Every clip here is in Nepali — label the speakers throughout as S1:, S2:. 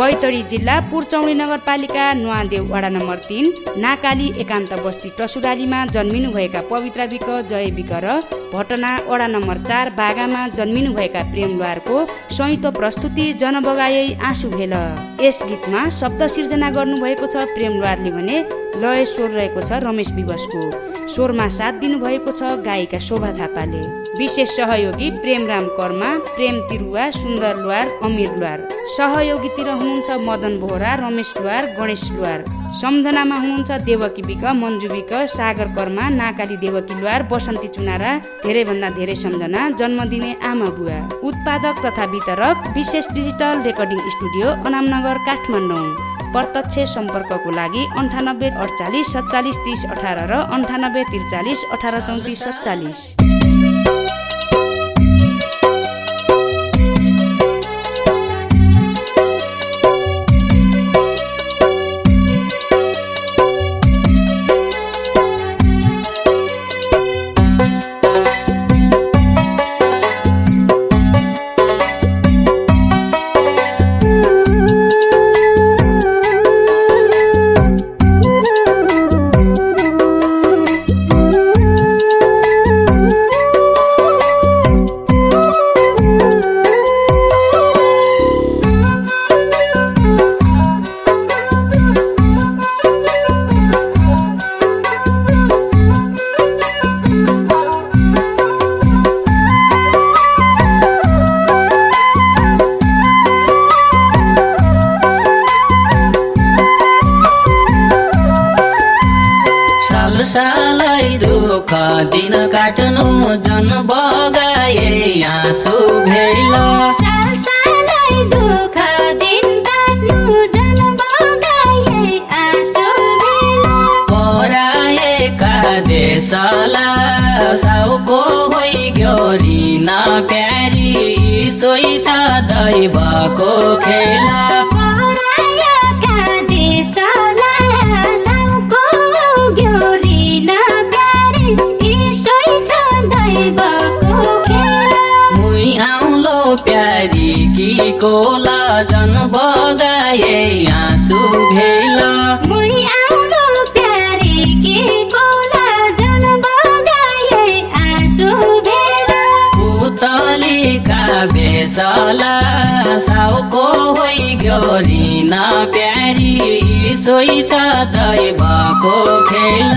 S1: बैतडी जिल्ला पुरचौडी नगरपालिका नुवादेव वडा नम्बर तिन नाकाली एकान्त बस्ती टसुरालीमा जन्मिनुभएका पवित्रा विक जय विक र भटना वडा नम्बर चार बागामा जन्मिनुभएका प्रेम लुहारको संयुक्त प्रस्तुति जनबगाए आँसु भेल। यस गीतमा शब्द सिर्जना गर्नुभएको छ प्रेम लुहारले भने लय स्वर रहेको छ रमेश विवसको स्वरमा साथ दिनुभएको छ गायिका शोभा थापाले। विशेष सहयोगी प्रेमराम कर्मा प्रेम तिरुवा सुन्दर लुहार अमिर लुहार। सहयोगीतिर हुनुहुन्छ मदन बोहरा रमेश लुहार गणेश लुहार। सम्झनामा हुनुहुन्छ देवकी विक मन्जु विक सागर कर्मा नाकाली देवकी लुहार बसन्ती चुनारा धेरैभन्दा धेरै सम्झना जन्मदिने आमा बुवा। उत्पादक तथा वितरक विशेष digital recording studio Anamnagar Kathmandu. प्रत्यक्ष सम्पर्कको लागि अन्ठानब्बे अडचालिस सत्तालिस तिस अठार र अन्ठानब्बे त्रिचालिस अठार चौतिस सत्तालिस।
S2: बगाए आँसु भेल।
S3: दुःख दिन
S2: पराएका देशला साउको होइ ग्योरी न प्यारी सोही छ दैवको खेला। प्यारी कि कोला जन बगाए आँसु भेल।
S3: मुई आउलो प्यारे के कोला जन बगाए आँसु भेल।
S2: पुतलीका बेसला साउको होइ ग्योरी न प्यारी सोही छ दैवको खेल।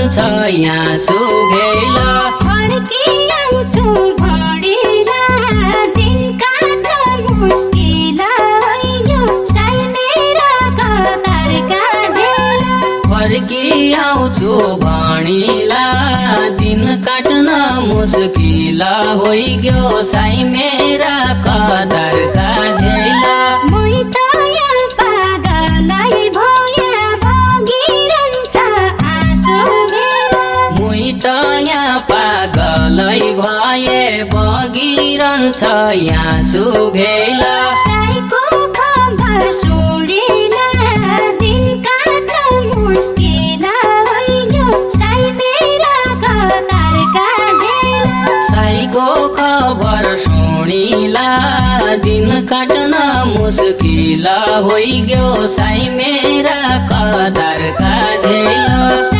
S3: बगिरहन्छ
S2: यहाँ सुभेल।
S3: आउँछु भडिला दिन काट्न मुस्किल होइन साई मेरा झेला।
S2: फर्की
S3: यहाँ
S2: सुभेल
S3: खबर सुनेला दिन काट्न मुस्किल होइन साई मेरा कतारका झेला
S2: साईको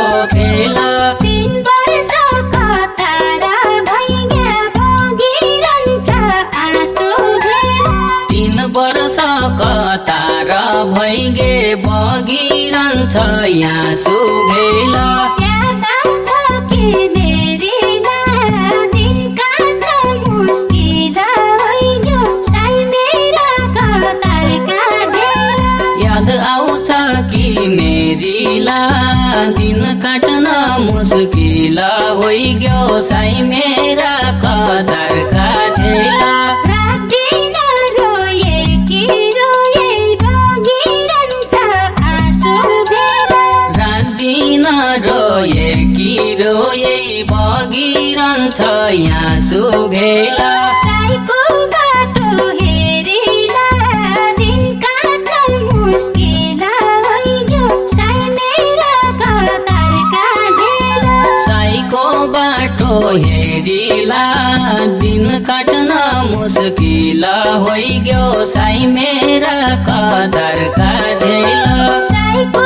S3: बगिरहन्छ
S2: यहाँ सुभेला
S3: याद आउछ कि मेरिला दिन काट्न मुस्किल
S2: होइ गयो साई मेरा कदर काजेला छ यहाँ
S3: सुभेला। बाटो हेरिला दिन काट्न मुस्किल
S2: होइग्यो। साई मेरा कदर काझेला
S3: साईको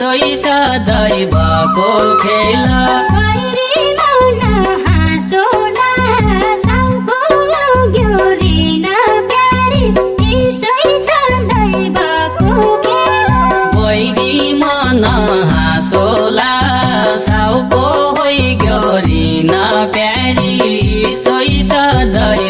S2: दैछ दैवको खेला।
S3: सोला साउको न प्यारी। सोइ छ
S2: दै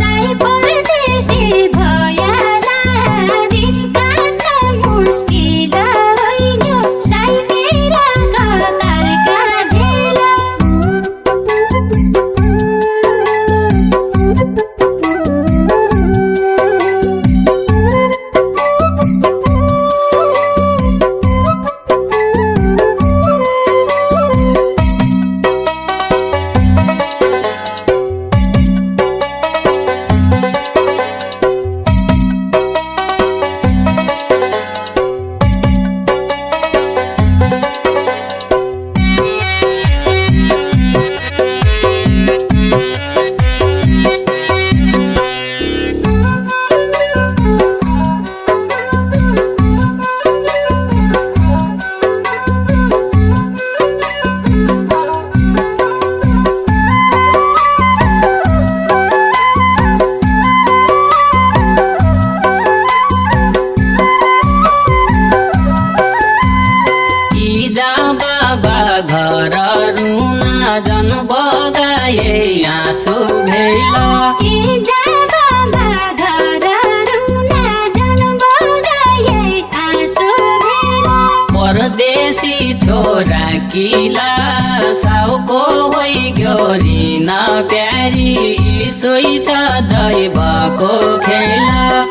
S2: बाबा घर रुना जन बगाए आँसु भेल। परदेशी छोरा किला साउको होइ गोरी न प्यारी सोइ छ दैवको खेला।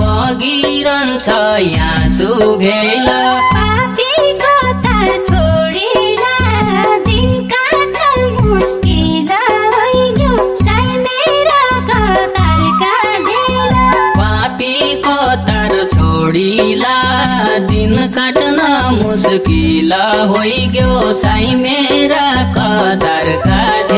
S3: बगिरहन्छ
S2: यहाँ
S3: दिन काट्न मुस्किल
S2: होइ गयो साई मेरा कदर काज